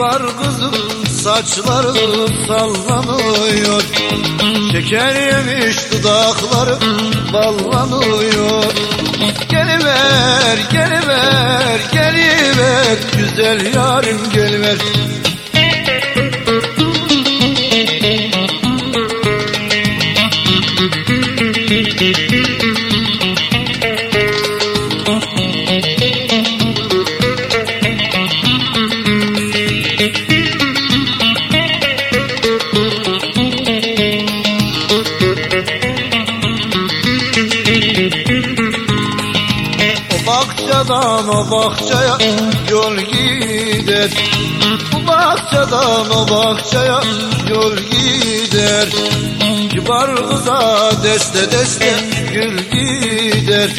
Kibar kızım saçları sallanıyor. Şeker yemiş dudakları ballanıyor Geliver, geliver, geliver Güzel yarim geliver bahçeden o bahçaya yol gider. Bahçeden o bahçaya yol gider. Kibar kıza deste deste gül gider.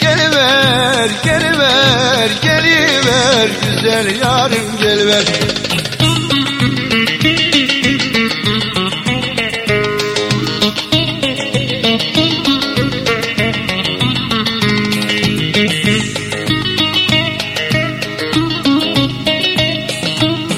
Geliver, geliver, geliver Güzel yarim geliver